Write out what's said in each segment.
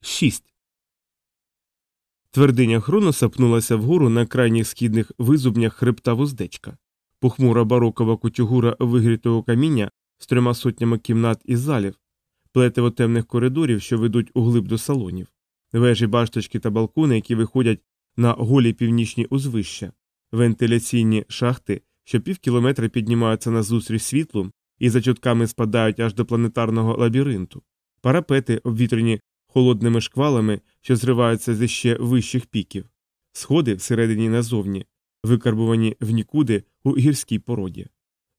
6. Твердиня Хроноса пнулася вгору на крайніх східних визубнях хребта вуздечка. Похмура барокова кутюгура вигрітого каміння з трьома сотнями кімнат і залів, плетиво темних коридорів, що ведуть углиб до салонів, вежі башточки та балкони, які виходять на голі північні узвища, вентиляційні шахти, що півкілометра піднімаються назустріч світлу і за чутками спадають аж до планетарного лабіринту, парапети, обвітрені холодними шквалами, що зриваються зі ще вищих піків, сходи всередині назовні, викарбувані в нікуди у гірській породі,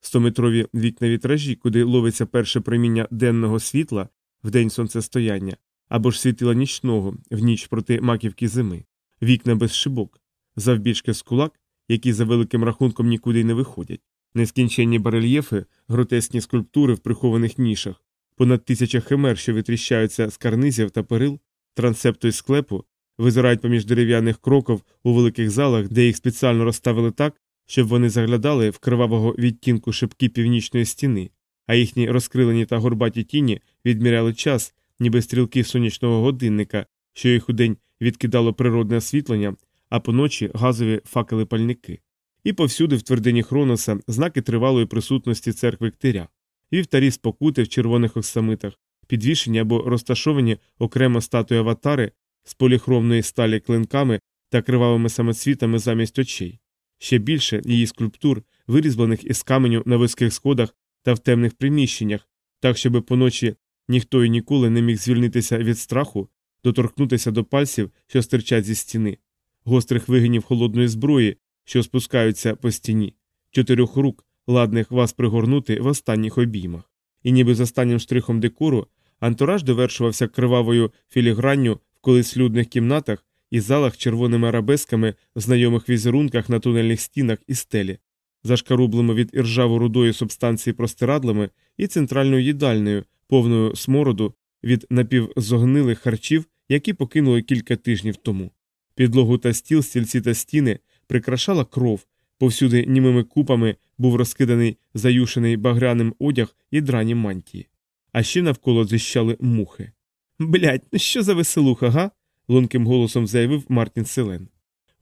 стометрові вікна вітражі, куди ловиться перше проміння денного світла в день сонцестояння, або ж світила нічного в ніч проти маківки зими, вікна без шибок, завбільшки з кулак, які за великим рахунком нікуди й не виходять, нескінченні барельєфи, гротесні скульптури в прихованих нішах, понад тисяча химер, що витріщаються з карнизів та перил, трансепту й склепу, визирають поміж дерев'яних кроків у великих залах, де їх спеціально розставили так, щоб вони заглядали в кривавого відтінку шибки північної стіни, а їхні розкрилені та горбаті тіні відміряли час, ніби стрілки сонячного годинника, що їх удень відкидало природне освітлення, а поночі газові факели пальники. І повсюди в твердині Хроноса знаки тривалої присутності церкви ктиря, вівтарі спокути в червоних оксамитах, підвішені або розташовані окремо статуї аватари з поліхромної сталі клинками та кривавими самоцвітами замість очей. Ще більше її скульптур, вирізблених із каменю на вузьких сходах та в темних приміщеннях, так щоб поночі ніхто і ніколи не міг звільнитися від страху, доторкнутися до пальців, що стирчать зі стіни, гострих вигинів холодної зброї, що спускаються по стіні, чотирьох рук, ладних вас пригорнути в останніх обіймах. І ніби з останнім штрихом декору антураж довершувався кривавою філігранню в колись людних кімнатах і залах червоними арабесками в знайомих візерунках на тунельних стінах і стелі, зашкарублими від іржаво рудої субстанції простирадлами і центральною їдальнею, повною смороду від напівзогнилих харчів, які покинули кілька тижнів тому. Підлогу та стіл, стільці та стіни прикрашала кров, повсюди німими купами був розкиданий заюшений багряним одяг і драні мантії. А ще навколо зіщали мухи. Блять, ну що за веселуха, га? лунким голосом заявив Мартін Селен.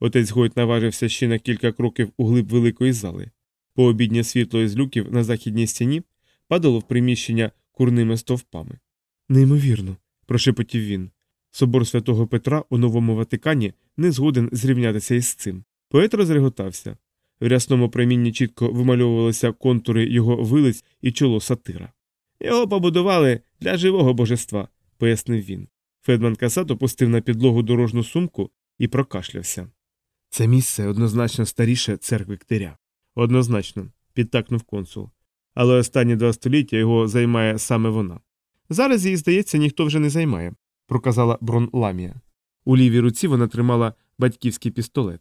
Отець Гойт наважився ще на кілька кроків у глиб великої зали. Пообіднє світло із люків на західній стіні падало в приміщення курними стовпами. Неймовірно, прошепотів він. Собор святого Петра у Новому Ватикані не згоден зрівнятися із цим. Поет розреготався. В рясному промінні чітко вимальовувалися контури його вилиць і чоло сатира. Його побудували для живого божества, пояснив він. Федман Касат опустив на підлогу дорожну сумку і прокашлявся. Це місце однозначно старіше церкви ктиря. Однозначно, підтакнув консул. Але останні два століття його займає саме вона. Зараз її, здається, ніхто вже не займає, проказала Брон Ламія. У лівій руці вона тримала батьківський пістолет.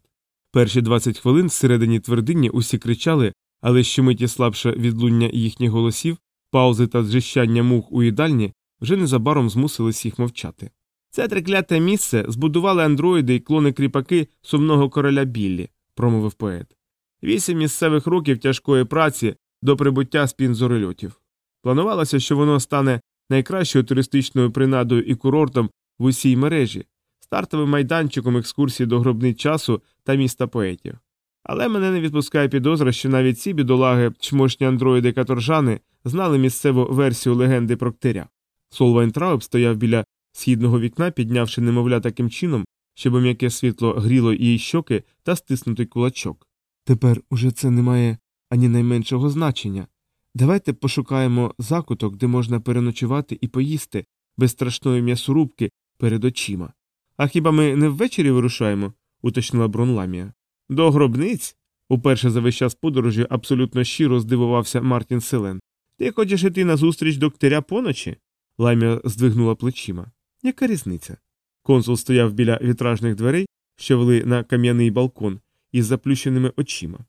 Перші 20 хвилин всередині твердині усі кричали, але щомиті слабше відлуння їхніх голосів, паузи та зжищання мух у їдальні вже незабаром змусили всіх мовчати. Це трикляте місце збудували андроїди і клони кріпаки сумного короля Біллі, промовив поет. Вісім місцевих років тяжкої праці до прибуття спінзорольотів. Планувалося, що воно стане найкращою туристичною принадою і курортом в усій мережі, стартовим майданчиком екскурсії до гробниць часу та міста поетів. Але мене не відпускає підозра, що навіть ці бідолаги, чмошні андроїди каторжани, знали місцеву версію легенди про ктиря. Сол Вайнтрауб стояв біля східного вікна, піднявши немовля таким чином, щоб м'яке світло гріло її щоки та стиснутий кулачок. Тепер уже це не має ані найменшого значення. Давайте пошукаємо закуток, де можна переночувати і поїсти без страшної м'ясорубки перед очима. А хіба ми не ввечері вирушаємо? уточнила Бронламія. До гробниць? Уперше за весь час подорожі абсолютно щиро здивувався Мартін Селен. Ти хочеш іти на зустріч до поночі? Ламія здвигнула плечима. Яка різниця? Консул стояв біля вітражних дверей, що вели на кам'яний балкон, із заплющеними очима.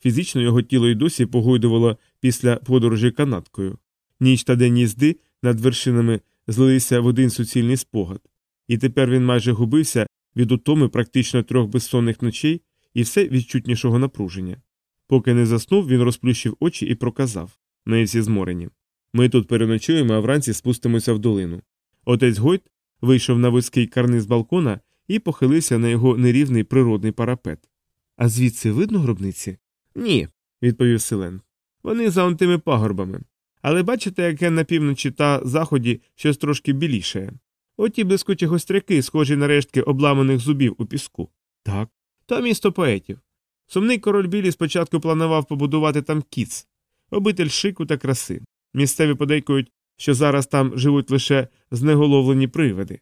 Фізично його тіло й досі погойдувало після подорожі канаткою. Ніч та день їзди над вершинами злилися в один суцільний спогад, і тепер він майже губився від утоми практично трьох безсонних ночей і все відчутнішого напруження. Поки не заснув, він розплющив очі і проказав ми всі зморені. Ми тут переночуємо, а вранці спустимося в долину. Отець Гойт вийшов на вузький карниз балкона і похилився на його нерівний природний парапет. А звідси видно гробниці? Ні, відповів Селен. Вони за тими пагорбами. Але бачите, яке на півночі та заході щось трошки білішає. Оті блискучі гостряки, схожі на рештки обламаних зубів у піску. Так. То місто поетів. Сумний король Білі спочатку планував побудувати там кіц, обитель шику та краси. Місцеві подейкують, що зараз там живуть лише знеголовлені привиди.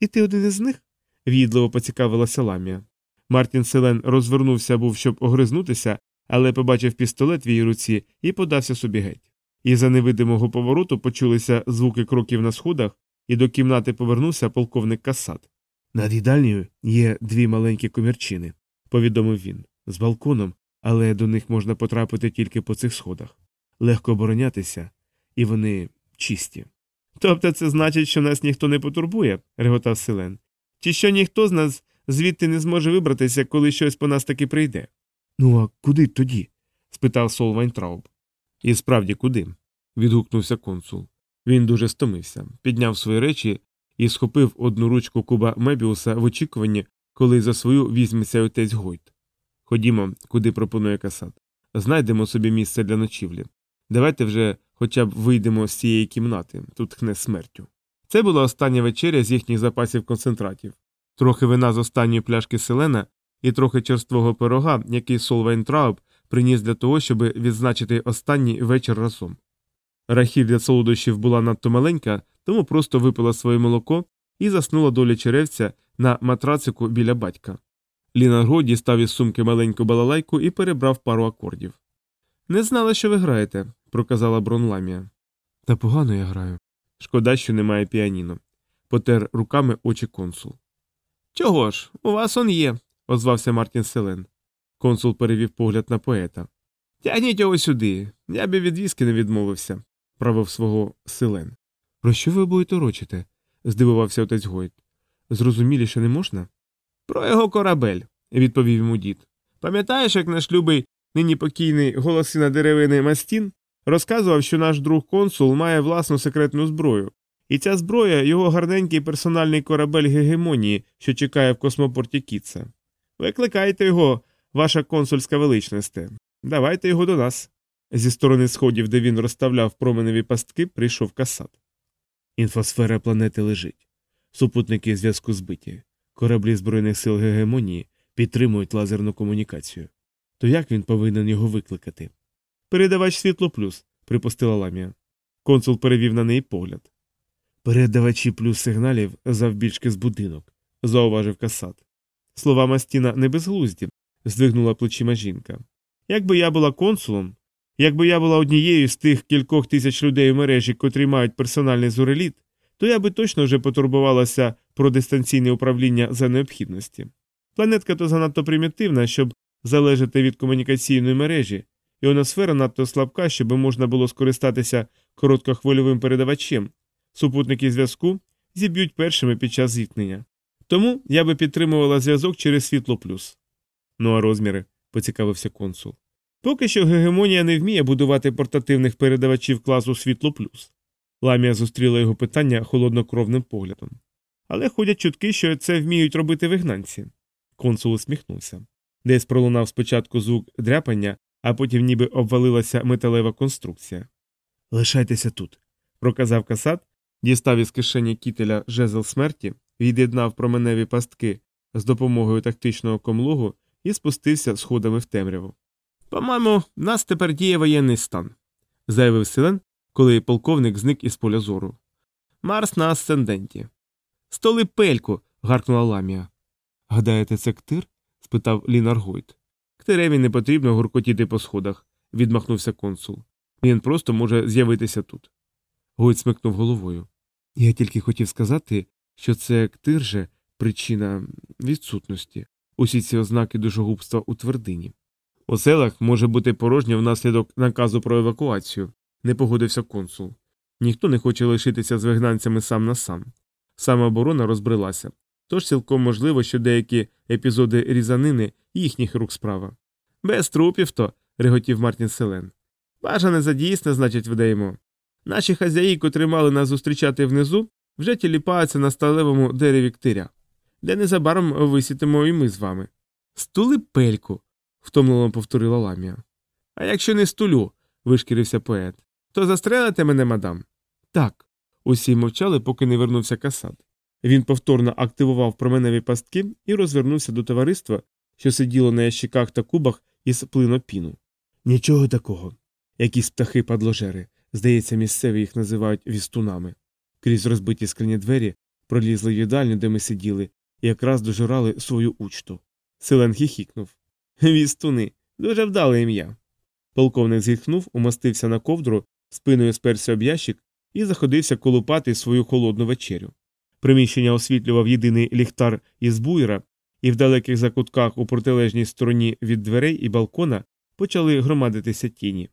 І ти один із них? в'їдливо поцікавилася ламія. Мартін Селен розвернувся був, щоб огризнутися, але побачив пістолет в її руці і подався собі геть. І за невидимого повороту почулися звуки кроків на сходах, і до кімнати повернувся полковник Касат. Над їдальнею є дві маленькі комірчини, повідомив він, з балконом, але до них можна потрапити тільки по цих сходах. Легко оборонятися, і вони чисті. Тобто це значить, що нас ніхто не потурбує, реготав Силен. Чи що ніхто з нас звідти не зможе вибратися, коли щось по нас таки прийде? Ну, а куди тоді? спитав Сол Вайнтрауб. І справді куди? відгукнувся консул. Він дуже стомився, підняв свої речі і схопив одну ручку куба Мебіуса в очікуванні, коли за свою візьметься отець Гойт. Ходімо, куди пропонує Касад. Знайдемо собі місце для ночівлі. Давайте вже хоча б вийдемо з цієї кімнати, тут тхне смертю. Це була остання вечеря з їхніх запасів концентратів, трохи вина з останньої пляшки Силена і трохи черствого пирога, який Сол Вайнтрауб приніс для того, щоб відзначити останній вечір разом. Рахіль для солодощів була надто маленька, тому просто випила своє молоко і заснула доля черевця на матрацику біля батька. Ліна Гро дістав із сумки маленьку балалайку і перебрав пару акордів. Не знала, що ви граєте, проказала Бронламія. Та погано я граю. Шкода, що немає піаніно. Потер руками очі консул. Чого ж, у вас он є, озвався Мартін Селен. Консул перевів погляд на поета. Тягніть його сюди. Я б від віскі не відмовився, правив свого Селен. Про що ви будете рочити? здивувався отець Гойт. Зрозуміліше не можна? Про його корабель, відповів йому дід. Пам'ятаєш, як наш любий нині покійний голосина деревини Мастін розказував, що наш друг консул має власну секретну зброю, і ця зброя його гарненький персональний корабель гегемонії, що чекає в космопорті Кітса. Викликайте його, ваша консульська величність. Давайте його до нас. Зі сторони сходів, де він розставляв променеві пастки, прийшов касат. Інфосфера планети лежить. Супутники зв'язку збиті. Кораблі Збройних сил гегемонії підтримують лазерну комунікацію. То як він повинен його викликати? Передавач світло плюс, припустила ламія. Консул перевів на неї погляд. Передавачі плюс сигналів завбільшки з будинок, зауважив касат. Слова Мастіна не безглузді, здвигнула плечима жінка. Якби я була консулом, якби я була однією з тих кількох тисяч людей у мережі, котрі мають персональний зуреліт, то я би точно вже потурбувалася про дистанційне управління за необхідності. Планетка то занадто примітивна, щоб залежати від комунікаційної мережі, іоносфера надто слабка, щоб плюс було скористатися короткохвильовим передавачем. Супутники зв'язку зіб'ють першими під час зіткнення. Тому я би підтримувала зв'язок через світло плюс. Ну а розміри, поцікавився консул. Поки що гегемонія не вміє будувати портативних передавачів класу світло плюс. Ламія зустріла його питання холоднокровним поглядом. Але ходять чутки, що це вміють робити вигнанці. Консул усміхнувся. Десь пролунав спочатку звук дряпання, а потім ніби обвалилася металева конструкція. Лишайтеся тут, проказав касат, дістав із кишені кітеля жезл смерті, від'єднав променеві пастки з допомогою тактичного комлогу і спустився сходами в темряву. По-моєму, в нас тепер діє воєнний стан, заявив Селен, коли полковник зник із поля зору. Марс на асценденті. Столи пельку. гаркнула ламія. Гадаєте, це ктир? спитав Лінар Гойт. Ктиреві не потрібно гуркотіти по сходах, відмахнувся консул. Він просто може з'явитися тут. Гойт смикнув головою. Я тільки хотів сказати, що це ктир же причина відсутності, усі ці ознаки душогубства у твердині. У селах може бути порожньо внаслідок наказу про евакуацію, не погодився консул. Ніхто не хоче лишитися з вигнанцями сам на сам. Самооборона розбрелася, тож цілком можливо, що деякі епізоди різанини їхніх рук справа. Без трупів то, реготів Мартін Селен. Бажане за дійсне, значить, видаємо. Наші хазяї, котрі мали нас зустрічати внизу, вже тіліпаються на сталевому дереві ктиря, де незабаром висітимо і ми з вами. Стули пельку, втомлено повторила ламія. А якщо не стулю, вишкірився поет, то застрелите мене, мадам? Так. Усі мовчали, поки не вернувся касад. Він повторно активував променеві пастки і розвернувся до товариства, що сиділо на ящиках та кубах із плинопіну. Нічого такого. Якісь птахи падложери, здається, місцеві їх називають вістунами. Крізь розбиті скляні двері пролізли в їдальню, де ми сиділи, і якраз дожирали свою учту. Селен хіхікнув. Вістуни, дуже вдале ім'я. Полковник зітхнув, умостився на ковдру, спиною сперся об ящик і заходився колупати свою холодну вечерю. Приміщення освітлював єдиний ліхтар із буйра, і в далеких закутках у протилежній стороні від дверей і балкона почали громадитися тіні.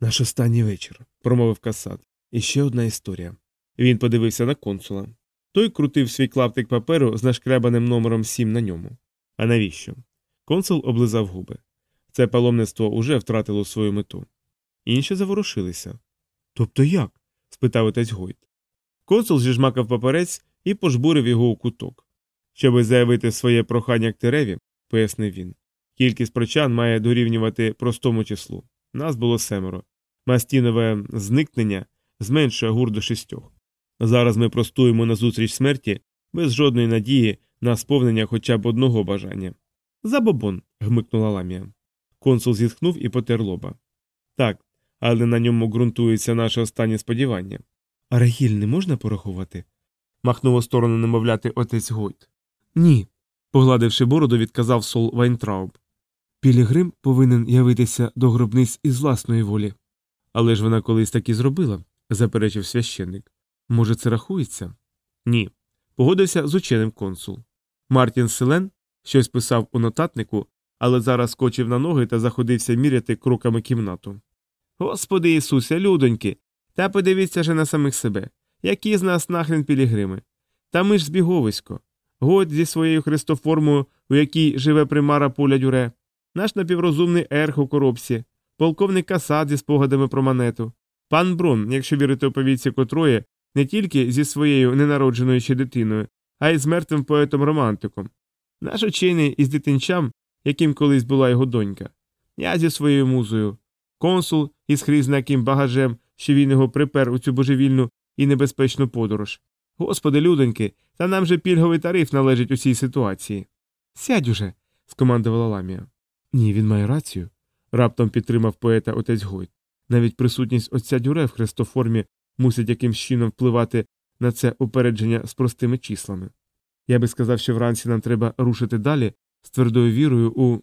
Наш останній вечір, промовив Касат. І ще одна історія. Він подивився на консула. Той крутив свій клаптик паперу з нашкрябаним номером 7 на ньому. А навіщо? Консул облизав губи. Це паломництво уже втратило свою мету. Інші заворушилися. Тобто як? спитав отець Гойт. Консул зіжмакав паперець і пожбурив його у куток. Щоби заявити своє прохання Ктереві, пояснив він. Кількість прочан має дорівнювати простому числу. Нас було семеро. Мастінове зникнення зменшує гур до шістьох. Зараз ми простуємо назустріч смерті без жодної надії на сповнення хоча б одного бажання. Забобон. гмикнула ламія. Консул зітхнув і потер лоба. Так, але на ньому ґрунтується наше останнє сподівання. А регіль не можна порахувати? махнув у сторону немовляти отець Гойт. Ні. погладивши бороду, відказав Сол Вайнтрауб. Пілігрим повинен явитися до гробниць із власної волі. Але ж вона колись так і зробила, заперечив священник. Може, це рахується? Ні. Погодився з ученим консул. Мартін Селен щось писав у нотатнику, але зараз скочив на ноги та заходився міряти кроками кімнату. Господи Ісусе, людоньки, та подивіться же на самих себе. Які з нас нахрен пілігрими? Та ми ж збіговисько. Год зі своєю христоформою, у якій живе примара поля дюре, наш напіврозумний ерх у коробці, полковник Касад зі спогадами про монету, пан Брун, якщо вірити оповідці котрої, не тільки зі своєю ненародженою ще дитиною, а й з мертвим поетом-романтиком. Наш учений із дитинчам, яким колись була його донька, я зі своєю музою, консул із хрізнаким багажем, що він його припер у цю божевільну і небезпечну подорож. Господи, людоньки, та нам же пільговий тариф належить у цій ситуації. Сядь уже, скомандувала ламія. Ні, він має рацію. раптом підтримав поета отець Гойт. Навіть присутність отця дюре в хрестоформі мусить якимсь чином впливати на це упередження з простими числами. Я би сказав, що вранці нам треба рушити далі з твердою вірою у.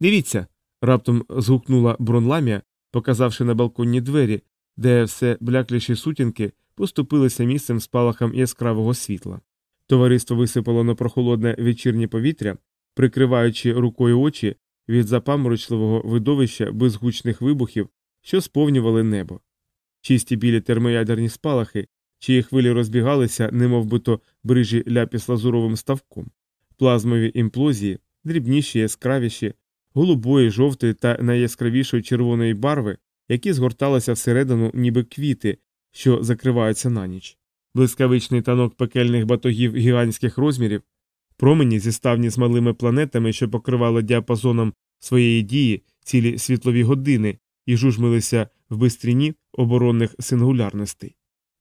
Дивіться. раптом згукнула бронламія, показавши на балконні двері, де все блякліші сутінки поступилися місцем спалахам яскравого світла. Товариство висипало на прохолодне вечірнє повітря, прикриваючи рукою очі від запаморочливого видовища безгучних вибухів, що сповнювали небо. Чисті білі термоядерні спалахи, чиї хвилі розбігалися, немовбито брижі ляпіс лазуровим ставком, плазмові імплозії, дрібніші, яскравіші, голубої, жовтої та найяскравішої червоної барви, які згорталися всередину, ніби квіти, що закриваються на ніч, блискавичний танок пекельних батогів гігантських розмірів, промені зіставні з малими планетами, що покривали діапазоном своєї дії цілі світлові години і жужмилися в бистріні оборонних сингулярностей,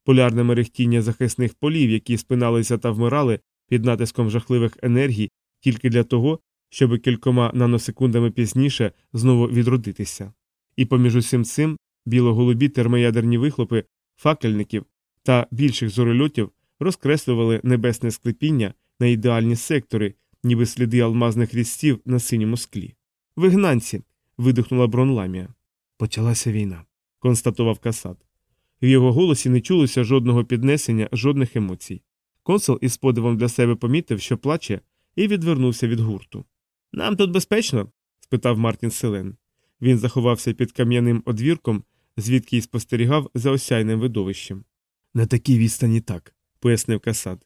полярне мерехтіння захисних полів, які спиналися та вмирали під натиском жахливих енергій тільки для того, щоб кількома наносекундами пізніше знову відродитися. І поміж усім цим біло-голубі термоядерні вихлопи факельників та більших зорольотів розкреслювали небесне склепіння на ідеальні сектори, ніби сліди алмазних різців на синьому склі. Вигнанці. видихнула бронламія. Почалася війна, констатував Касат. В його голосі не чулося жодного піднесення, жодних емоцій. Консул із подивом для себе помітив, що плаче, і відвернувся від гурту. Нам тут безпечно? спитав Мартін Селен. Він заховався під кам'яним одвірком, звідки й спостерігав за осяйним видовищем. На такій відстані так, пояснив Касад.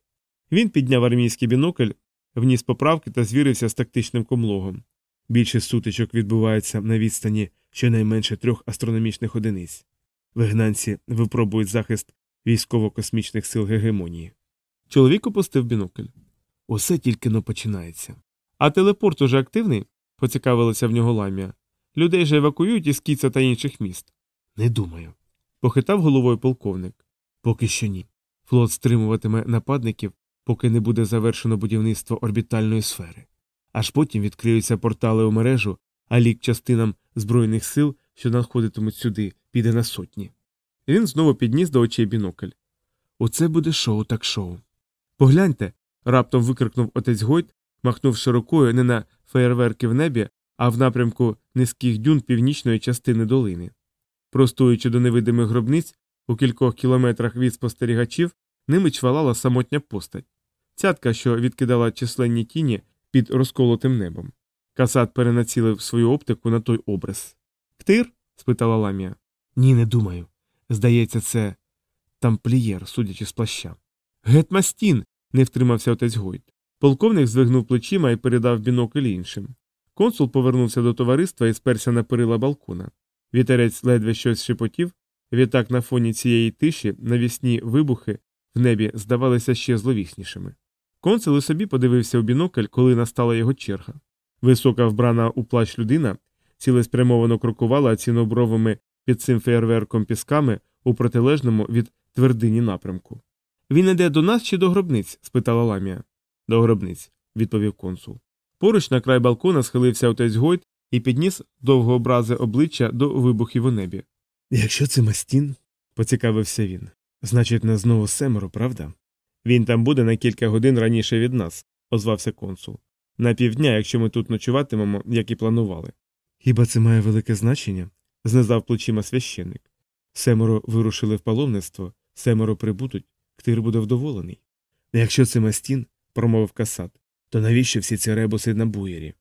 Він підняв армійський бінокль, вніс поправки та звірився з тактичним комлогом. Більшість сутичок відбувається на відстані щонайменше трьох астрономічних одиниць. Вигнанці випробують захист військово-космічних сил гегемонії. Чоловік опустив бінокль. Усе тільки но починається. А телепорт уже активний? поцікавилася в нього ламія. Людей же евакуюють із Кіца та інших міст. Не думаю. Похитав головою полковник. Поки що ні. Флот стримуватиме нападників, поки не буде завершено будівництво орбітальної сфери. Аж потім відкриються портали у мережу, а лік частинам Збройних сил, що надходитимуть сюди, піде на сотні. Він знову підніс до очей бінокль. Оце буде шоу так шоу. Погляньте. раптом викрикнув отець Гойт, махнувши рукою не на феєрверки в небі, а в напрямку низьких дюн північної частини долини. Простуючи до невидимих гробниць, у кількох кілометрах від спостерігачів, ними чвалала самотня постать. Цятка, що відкидала численні тіні під розколотим небом. Касат перенацілив свою оптику на той образ. Ктир? спитала ламія. Ні, не думаю. Здається, це тамплієр, судячи з плаща. Гетмастін. не втримався отець Гойт. Полковник звигнув плечима і передав бінокль іншим. Консул повернувся до товариства і сперся на перила балкона. Вітерець ледве щось шепотів, відтак на фоні цієї тиші навісні вибухи в небі здавалися ще зловіснішими. Консул і собі подивився у бінокль, коли настала його черга. Висока вбрана у плащ людина цілеспрямовано крокувала цінобровими під цим фейерверком пісками у протилежному від твердині напрямку. Він іде до нас чи до гробниць? спитала ламія. До гробниць, відповів консул. Поруч на край балкона схилився отець Гойт і підніс довгообразе обличчя до вибухів у небі. Якщо це Мастін, поцікавився він, значить, нас знову семеро, правда? Він там буде на кілька годин раніше від нас, озвався консул. На півдня, якщо ми тут ночуватимемо, як і планували. Хіба це має велике значення? Знизав плечима священник. Семеро вирушили в паломництво, семеро прибудуть, ктир буде вдоволений. Якщо це Мастін, промовив касат, то навіщо всі ці ребуси на буєрі?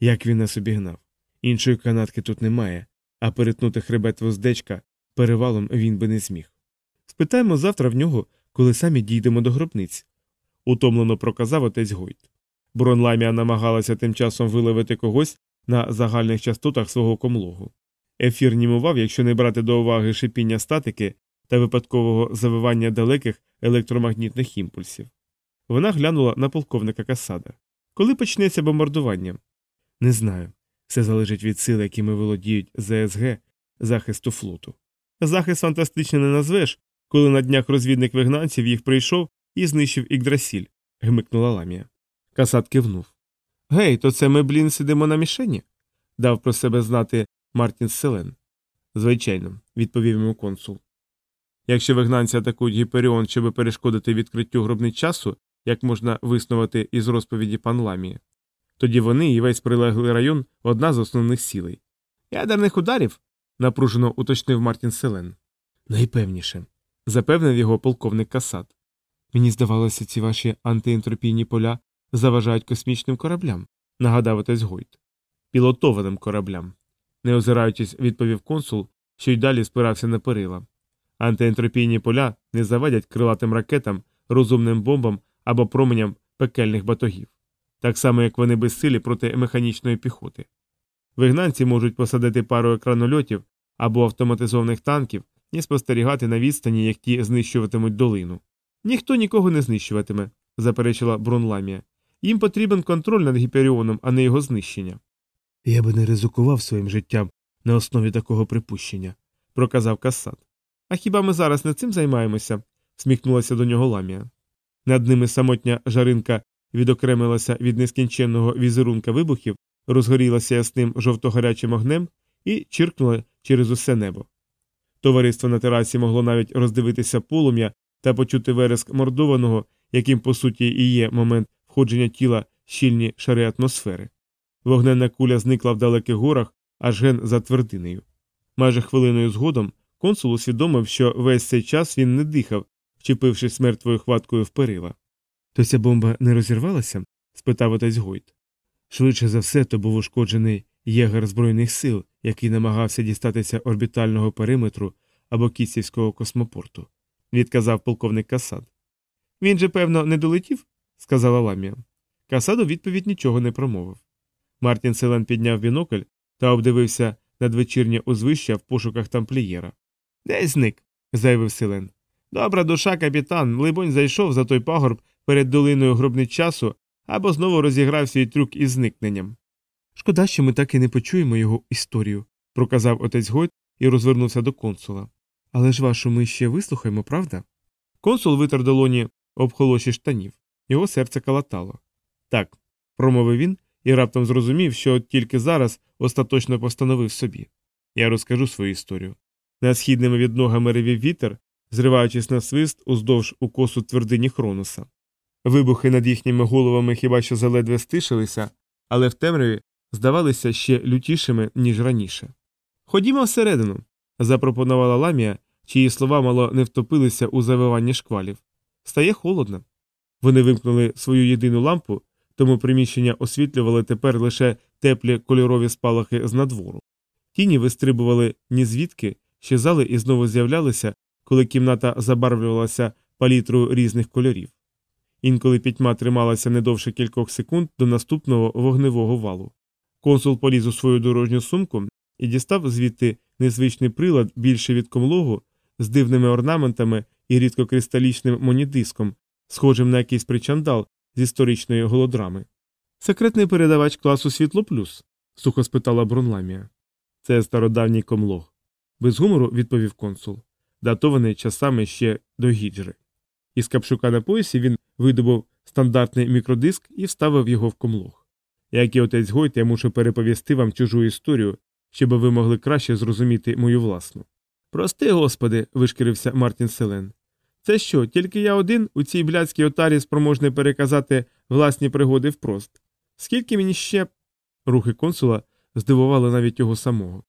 Як він нас обігнав? Іншої канатки тут немає, а перетнути хребет воздечка перевалом він би не зміг. Спитаємо завтра в нього, коли самі дійдемо до гробниць, утомлено проказав отець Гойт. Бронламія намагалася тим часом виловити когось на загальних частотах свого комлогу. Ефір німував, якщо не брати до уваги шипіння статики та випадкового завивання далеких електромагнітних імпульсів. Вона глянула на полковника Касада. Коли почнеться бомбардування? Не знаю. Все залежить від сил, якими володіють ЗСГ захисту флоту. Захист фантастично не назвеш, коли на днях розвідник вигнанців їх прийшов і знищив Ігдрасіль, гмикнула ламія. Касат кивнув. Гей, то це ми, блін, сидимо на мішені? дав про себе знати Мартін Селен. Звичайно, відповів йому консул. Якщо вигнанці атакують Гіперіон, щоб перешкодити відкриттю гробниць часу, як можна виснувати із розповіді пан Ламії, тоді вони і весь прилеглий район одна з основних сілей. Ядерних ударів? напружено уточнив Мартін Селен. Найпевніше, запевнив його полковник Касат. Мені здавалося, ці ваші антиентропійні поля заважають космічним кораблям, нагадав отець Гойт. Пілотованим кораблям. Не озираючись, відповів консул, що й далі спирався на перила. Антиентропійні поля не завадять крилатим ракетам, розумним бомбам або променям пекельних батогів, так само як вони безсилі проти механічної піхоти. Вигнанці можуть посадити пару екранольотів або автоматизованих танків і спостерігати на відстані, як ті знищуватимуть долину. Ніхто нікого не знищуватиме, заперечила Бронламія. Їм потрібен контроль над гіперіоном, а не його знищення. Я би не ризикував своїм життям на основі такого припущення, проказав Кассат. А хіба ми зараз не цим займаємося? всміхнулася до нього ламія. Над ними самотня жаринка відокремилася від нескінченного візерунка вибухів, розгорілася ясним жовто-гарячим огнем і чиркнула через усе небо. Товариство на терасі могло навіть роздивитися полум'я та почути вереск мордованого, яким по суті і є момент входження тіла в щільні шари атмосфери. Вогненна куля зникла в далеких горах, аж ген за твердинею. Майже хвилиною згодом консул усвідомив, що весь цей час він не дихав, вчепившись мертвою хваткою в перила. То ця бомба не розірвалася? спитав отець Гойт. Швидше за все, то був ушкоджений єгер Збройних сил, який намагався дістатися орбітального периметру або кісівського космопорту, відказав полковник Касад. Він же, певно, не долетів? сказала ламія. Касад у відповідь нічого не промовив. Мартін Селен підняв бінокль та обдивився надвечірнє узвище в пошуках тамплієра. Десь зник, заявив Селен. Добра душа, капітан, либонь, зайшов за той пагорб перед долиною гробниць часу або знову розіграв свій трюк із зникненням. Шкода, що ми так і не почуємо його історію, проказав отець Гойт і розвернувся до консула. Але ж вашу ми ще вислухаємо, правда? Консул витер долоні об холоші штанів. Його серце калатало. Так, промовив він і раптом зрозумів, що тільки зараз остаточно постановив собі. Я розкажу свою історію. Над східними від ногами ревів вітер, зриваючись на свист уздовж укосу твердині Хронуса. Вибухи над їхніми головами хіба що заледве стишилися, але в темряві здавалися ще лютішими, ніж раніше. Ходімо всередину, запропонувала ламія, чиї слова мало не втопилися у завиванні шквалів. Стає холодно. Вони вимкнули свою єдину лампу, тому приміщення освітлювали тепер лише теплі кольорові спалахи з надвору. Тіні вистрибували ні звідки, щезали і знову з'являлися, коли кімната забарвлювалася палітрою різних кольорів. Інколи пітьма трималася не довше кількох секунд до наступного вогневого валу. Консул поліз у свою дорожню сумку і дістав звідти незвичний прилад більше від комлогу з дивними орнаментами і рідкокристалічним монідиском, схожим на якийсь причандал з історичної голодрами. Секретний передавач класу Світло Плюс? сухо спитала Бронламія. Це стародавній комлог. Без гумору відповів консул, датований часами ще до гіджри. Із капшука на поясі він видобув стандартний мікродиск і вставив його в комлог. Як і отець Гойт, я мушу переповісти вам чужу історію, щоб ви могли краще зрозуміти мою власну. Прости, господи, вишкірився Мартін Селен. Це що, тільки я один у цій блядській отарі спроможний переказати власні пригоди впрост? Скільки мені ще. Рухи консула здивували навіть його самого.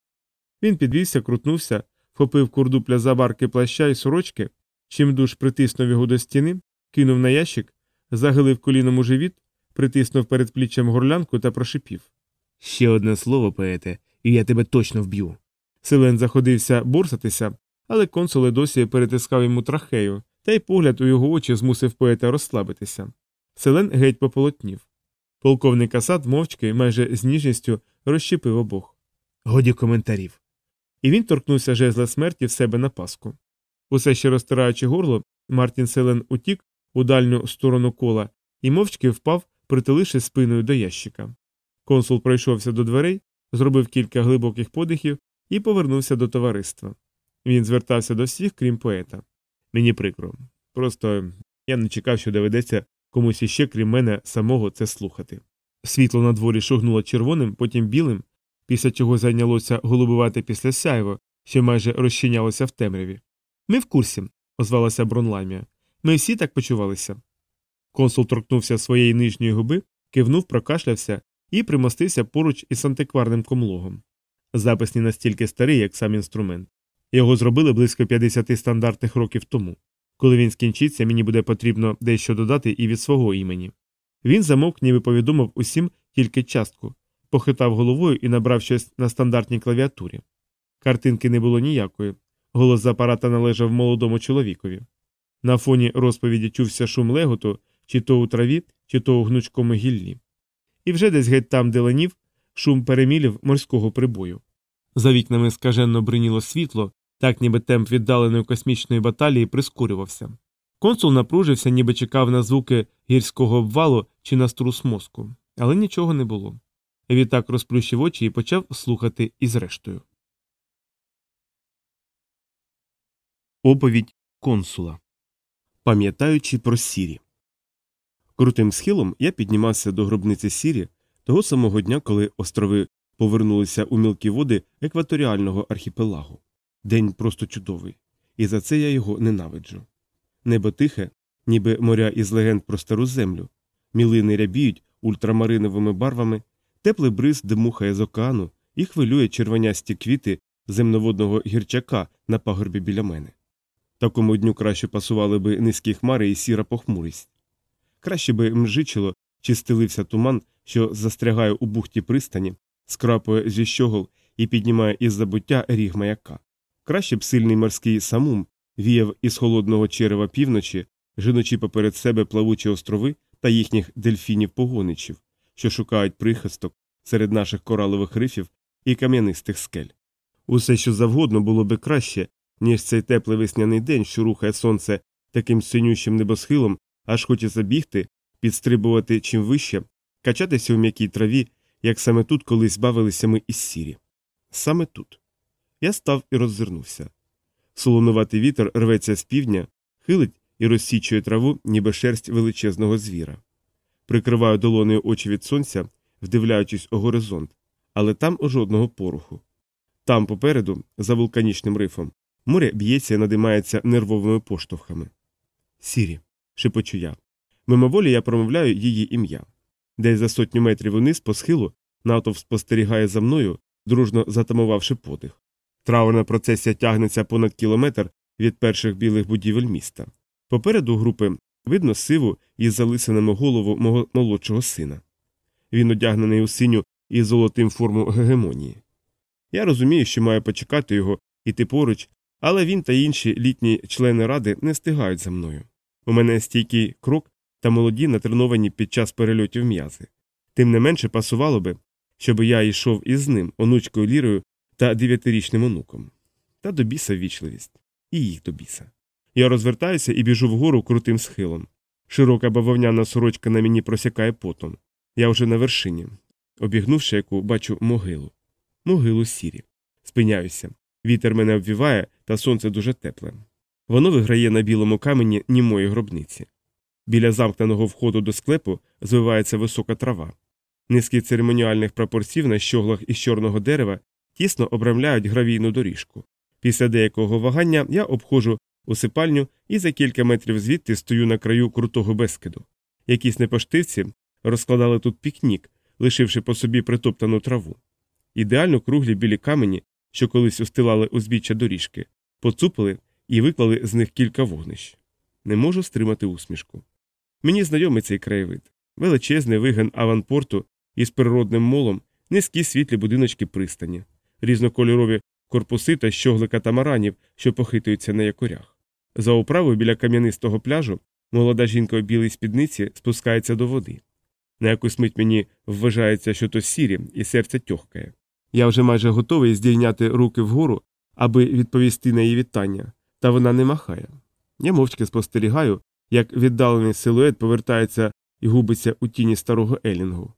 Він підвівся, крутнувся, вхопив курдупля за барки плаща і сорочки, чим душ притиснув його до стіни, кинув на ящик, загилив коліном у живіт, притиснув перед пліччям горлянку та прошипів. Ще одне слово, поете, і я тебе точно вб'ю. Селен заходився борсатися, але консул і досі перетискав йому трахею, та й погляд у його очі змусив поета розслабитися. Селен геть пополотнів. Полковник Асад мовчки, майже з ніжністю, розщепив обох. Годі коментарів. І він торкнувся жезла смерті в себе на паску. Усе ще розтираючи горло, Мартін Селен утік у дальню сторону кола і мовчки впав, притуливши спиною до ящика. Консул пройшовся до дверей, зробив кілька глибоких подихів і повернувся до товариства. Він звертався до всіх, крім поета. Мені прикро. Просто я не чекав, що доведеться комусь іще, крім мене, самого це слухати. Світло на дворі шугнуло червоним, потім білим, після чого зайнялося голубувате після сяйво, що майже розчинялося в темряві. Ми в курсі, озвалася Бронламія. Ми всі так почувалися. Консул торкнувся своєї нижньої губи, кивнув, прокашлявся і примостився поруч із антикварним комлогом. Запис не настільки старий, як сам інструмент. Його зробили близько 50 стандартних років тому. Коли він скінчиться, мені буде потрібно дещо додати і від свого імені. Він замовк, ніби повідомив усім тільки частку, похитав головою і набрав щось на стандартній клавіатурі. Картинки не було ніякої. Голос з апарата належав молодому чоловікові. На фоні розповіді чувся шум леготу, чи то у траві, чи то у гнучкому гіллі. І вже десь геть там, де ленів, шум перемілів морського прибою. За вікнами скаженно бриніло світло, так ніби темп віддаленої космічної баталії прискорювався. Консул напружився, ніби чекав на звуки гірського обвалу чи на струс мозку, але нічого не було. Відтак розплющив очі і почав слухати із рештою. Оповідь консула. Пам'ятаючи про сірі. Крутим схилом я піднімався до гробниці сірі того самого дня, коли острови повернулися у мілкі води екваторіального архіпелагу. День просто чудовий, і за це я його ненавиджу. Небо тихе, ніби моря із легенд про стару землю, мілини рябіють ультрамариновими барвами, теплий бриз димухає з океану і хвилює червонясті квіти земноводного гірчака на пагорбі біля мене. Такому дню краще пасували би низькі хмари і сіра похмурість. Краще би мжичило чи стелився туман, що застрягає у бухті пристані, скрапує зі щогол і піднімає із забуття ріг маяка. Краще б сильний морський самум віяв із холодного черева півночі, жіночи поперед себе плавучі острови та їхніх дельфінів-погоничів, що шукають прихисток серед наших коралових рифів і кам'янистих скель. Усе, що завгодно, було би краще, ніж цей теплий весняний день, що рухає сонце таким синющим небосхилом аж хочеться бігти, підстрибувати чим вище, качатися у м'якій траві, як саме тут колись бавилися ми із сірі. Саме тут. Я став і роззирнувся. Солонуватий вітер рветься з півдня, хилить і розсічує траву, ніби шерсть величезного звіра. Прикриваю долонею очі від сонця, вдивляючись у горизонт, але там жодного поруху. Там попереду, за вулканічним рифом, море б'ється і надимається нервовими поштовхами. Сірі, шепочу я. Мимоволі я промовляю її ім'я. Десь за сотню метрів униз по схилу натовп спостерігає за мною, дружно затамувавши подих. Траурна процесія тягнеться понад кілометр від перших білих будівель міста. Попереду групи видно сиву із залисаними голову мого молодшого сина. Він одягнений у синю із золотим форму гегемонії. Я розумію, що маю почекати його іти поруч, але він та інші літні члени ради не встигають за мною. У мене стійкий крок та молоді натреновані під час перельотів м'язи. Тим не менше пасувало би, щоб я йшов із ним, онучкою Лірою та дев'ятирічним онуком. Та до біса ввічливість. І їх до біса. Я розвертаюся і біжу вгору крутим схилом. Широка бавовняна сорочка на мені просякає потом. Я вже на вершині. Обігнувши яку, бачу могилу. Могилу сірі. Спиняюся. Вітер мене обвіває, та сонце дуже тепле. Воно виграє на білому камені німої гробниці. Біля замкненого входу до склепу звивається висока трава. Низки церемоніальних прапорців на щоглах із чорного дерева тісно обрамляють гравійну доріжку. Після деякого вагання я обходжу усипальню і за кілька метрів звідти стою на краю крутого безкиду. Якісь непоштивці розкладали тут пікнік, лишивши по собі притоптану траву. Ідеально круглі білі камені, що колись устилали узбіччя доріжки, поцупили і виклали з них кілька вогнищ. Не можу стримати усмішку. Мені знайомий цей краєвид величезний вигин аванпорту із природним молом, низькі світлі будиночки пристані, різнокольорові корпуси та щогли катамаранів, що похитуються на якорях. За управою біля кам'янистого пляжу молода жінка у білій спідниці спускається до води. На якусь мить мені вважається, що то сірі, і серце тьохкає. Я вже майже готовий здійняти руки вгору, аби відповісти на її вітання, та вона не махає. Я мовчки спостерігаю, як віддалений силует повертається і губиться у тіні старого елінгу.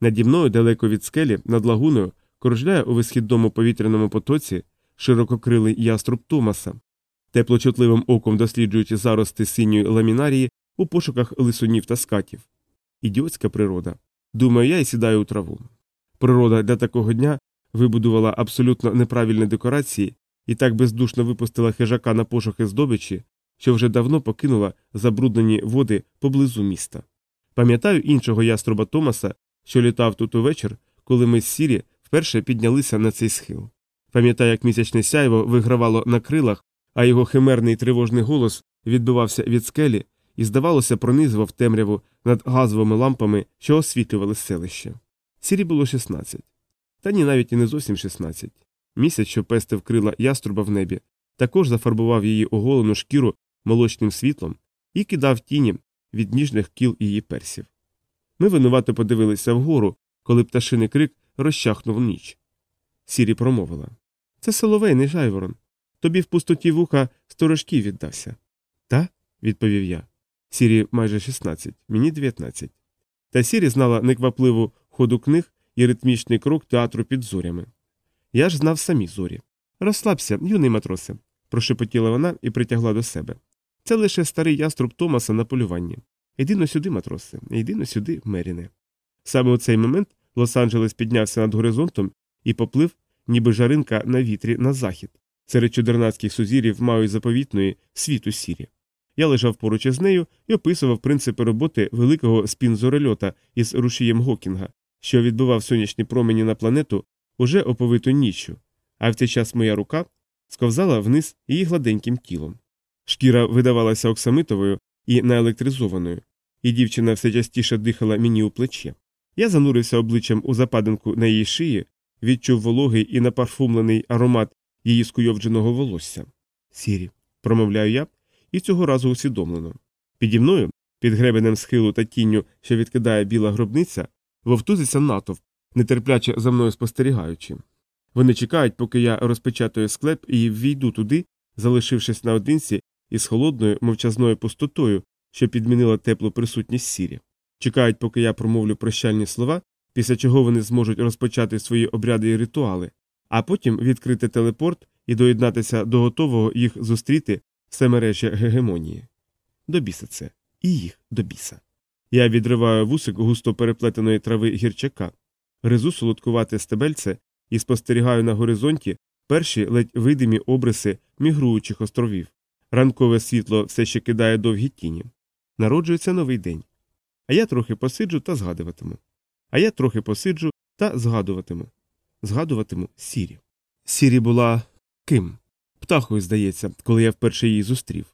Наді мною, далеко від скелі, над лагуною, кружляє у висхідному повітряному потоці ширококрилий яструб Томаса, теплочутливим оком досліджуючи зарости синьої ламінарії у пошуках лисунів та скатів. Ідіотська природа. Думаю, я і сідаю у траву. Природа для такого дня вибудувала абсолютно неправильні декорації і так бездушно випустила хижака на пошуки здобичі, що вже давно покинула забруднені води поблизу міста. Пам'ятаю іншого яструба Томаса, що літав тут увечір, коли ми з сірі вперше піднялися на цей схил. Пам'ятаю, як місячне сяйво вигравало на крилах, а його химерний тривожний голос відбивався від скелі і, здавалося, пронизував темряву над газовими лампами, що освітлювали селище. Сірі було 16. Та ні, навіть і не зовсім 16. Місяць, що пестив крила яструба в небі, також зафарбував її оголену шкіру молочним світлом і кидав тіні від ніжних кіл її персів. Ми винувато подивилися вгору, коли пташиний крик розчахнув ніч. Сірі промовила Це соловей, не жайворон. Тобі в пустоті вуха сторожків віддався. Та, відповів я. Сірі майже 16, мені 19. Та Сірі знала неквапливу ходу книг і ритмічний крок театру під зорями. Я ж знав самі зорі. Розслабся, юний матросе, прошепотіла вона і притягла до себе. Це лише старий яструб Томаса на полюванні. Іди но сюди, матросе, іди но сюди, Меріне. Саме у цей момент Лос-Анджелес піднявся над горизонтом і поплив, ніби жаринка на вітрі на захід. Серед чудернацьких сузірів маю заповітної світу сірі. Я лежав поруч із нею і описував принципи роботи великого спінзорольота із рушієм Гокінга, що відбивав сонячні промені на планету уже оповиту ніччю, а в цей час моя рука сковзала вниз її гладеньким тілом. Шкіра видавалася оксамитовою і наелектризованою, і дівчина все частіше дихала мені у плече. Я занурився обличчям у западинку на її шиї, відчув вологий і напарфумлений аромат її скуйовдженого волосся. Сірі, промовляю я, і цього разу усвідомлено. Піді мною, під гребенем схилу та тінню, що відкидає біла гробниця, вовтузиться натовп, нетерпляче за мною спостерігаючи. Вони чекають, поки я розпечатаю склеп і ввійду туди, залишившись наодинці із холодною мовчазною пустотою, що підмінила теплу присутність сірі. Чекають, поки я промовлю прощальні слова, після чого вони зможуть розпочати свої обряди і ритуали, а потім відкрити телепорт і доєднатися до готового їх зустріти всемережжя гегемонії. До біса це, і їх до біса. Я відриваю вусик густо переплетеної трави гірчака, гризу солодкувате стебельце і спостерігаю на горизонті перші ледь видимі обриси мігруючих островів. Ранкове світло все ще кидає довгі тіні. Народжується новий день. А я трохи посиджу та згадуватиму. А я трохи посиджу та згадуватиму. Згадуватиму Сірі. Сірі була ким? Птахою, здається, коли я вперше її зустрів.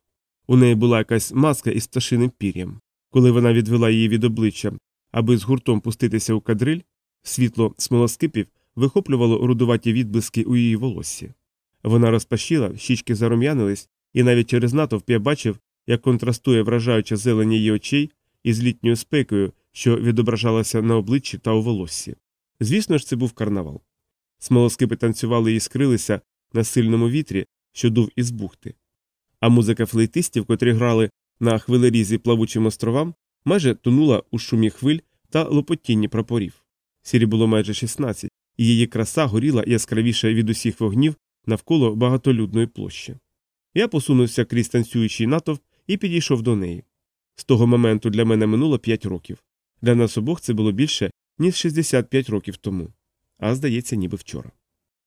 У неї була якась маска із пташиним пір'ям. Коли вона відвела її від обличчя, аби з гуртом пуститися у кадриль, світло смолоскипів вихоплювало рудуваті відблиски у її волоссі. Вона розпашіла, щічки зарум'янились, і навіть через натовп я бачив, як контрастує вражаюча зелень її очей із літньою спекою, що відображалася на обличчі та у волоссі. Звісно ж, це був карнавал. Смолоскипи танцювали і скрилися на сильному вітрі, що дув із бухти. А музика флейтистів, котрі грали на хвилерізі плавучим островам, майже тонула у шумі хвиль та лопотінні прапорів. Сірі було майже 16, і її краса горіла яскравіше від усіх вогнів навколо багатолюдної площі. Я посунувся крізь танцюючий натовп і підійшов до неї. З того моменту для мене минуло 5 років. Для нас обох це було більше, ніж 65 років тому. А здається, ніби вчора.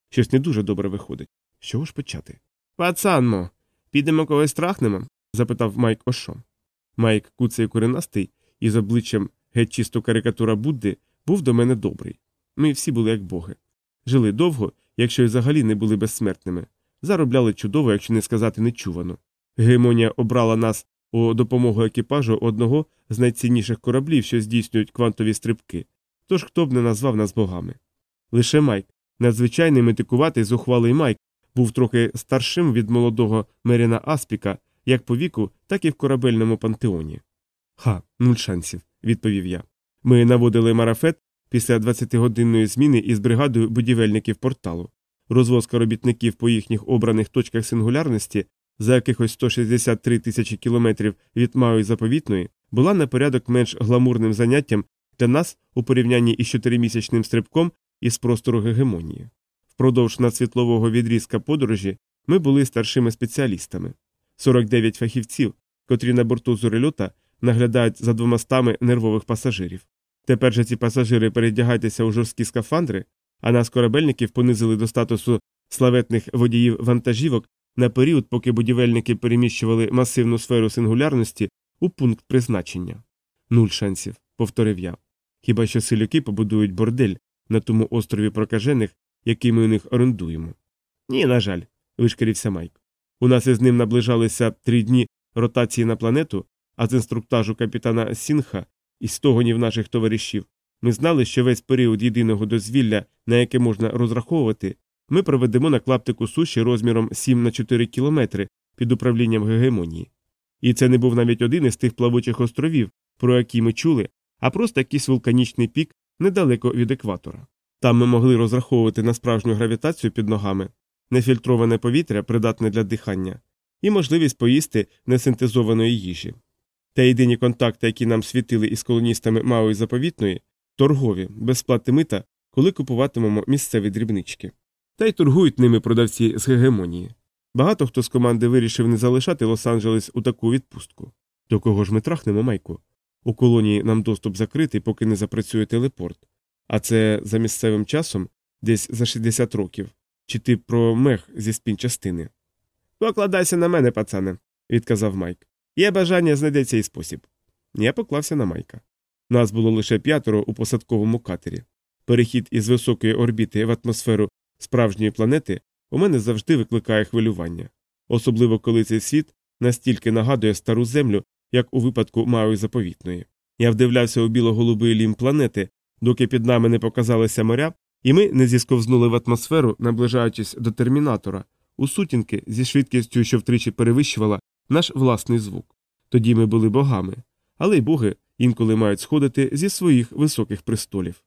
Щось не дуже добре виходить. З чого ж почати? Пацанмо, підемо когось трахнемо? запитав Майк Ошо. Майк, куцей коренастий, із обличчям геть чисто карикатура Будди, був до мене добрий. Ми всі були як боги. Жили довго, якщо й взагалі не були безсмертними. Заробляли чудово, якщо не сказати нечувано. Гегемонія обрала нас у допомогу екіпажу одного з найцінніших кораблів, що здійснюють квантові стрибки. Тож хто б не назвав нас богами. Лише Майк, надзвичайний метикуватий зухвалий Майк, був трохи старшим від молодого Меріна Аспіка, як по віку, так і в корабельному пантеоні. Ха, нуль шансів, відповів я. Ми наводили марафет після 20-годинної зміни із бригадою будівельників порталу. Розвозка робітників по їхніх обраних точках сингулярності за якихось 163 тисячі кілометрів від Мау заповітної була на порядок менш гламурним заняттям для нас у порівнянні із чотиримісячним стрибком із простору гегемонії. Впродовж надсвітлового відрізка подорожі ми були старшими спеціалістами 49 фахівців, котрі на борту зорельота наглядають за двомастами нервових пасажирів. Тепер же ці пасажири передягайтеся у жорсткі скафандри, а нас корабельників понизили до статусу славетних водіїв вантажівок на період, поки будівельники переміщували масивну сферу сингулярності у пункт призначення. Нуль шансів, повторив я. Хіба що селюки побудують бордель на тому острові прокажених, який ми у них орендуємо. Ні, на жаль, вишкірився Майк. У нас із ним наближалися три дні ротації на планету, а з інструктажу капітана Сінха і стогонів наших товаришів ми знали, що весь період єдиного дозвілля, на яке можна розраховувати, ми проведемо на клаптику суші розміром 7 на 4 кілометри під управлінням гегемонії. І це не був навіть один із тих плавучих островів, про які ми чули, а просто якийсь вулканічний пік недалеко від екватора. Там ми могли розраховувати на справжню гравітацію під ногами, нефільтроване повітря, придатне для дихання, і можливість поїсти несинтезованої їжі. Та єдині контакти, які нам світили із колоністами Маої заповітної, торгові, без сплати мита, коли купуватимемо місцеві дрібнички. Та й торгують ними продавці з гегемонії. Багато хто з команди вирішив не залишати Лос-Анджелес у таку відпустку. До кого ж ми трахнемо, Майку? У колонії нам доступ закритий, поки не запрацює телепорт. А це за місцевим часом десь за 60 років. Чи ти про мех зі спінчастини? Покладайся на мене, пацане, відказав Майк. Є бажання знайдеться і спосіб. Я поклався на Майка. Нас було лише п'ятеро у посадковому катері. Перехід із високої орбіти в атмосферу справжньої планети у мене завжди викликає хвилювання, особливо коли цей світ настільки нагадує стару землю, як у випадку Маю заповітної. Я вдивлявся у біло-голубий лім планети, доки під нами не показалися моря, і ми не зісковзнули в атмосферу, наближаючись до термінатора, у сутінки зі швидкістю, що втричі перевищувала наш власний звук. Тоді ми були богами, але й боги інколи мають сходити зі своїх високих престолів.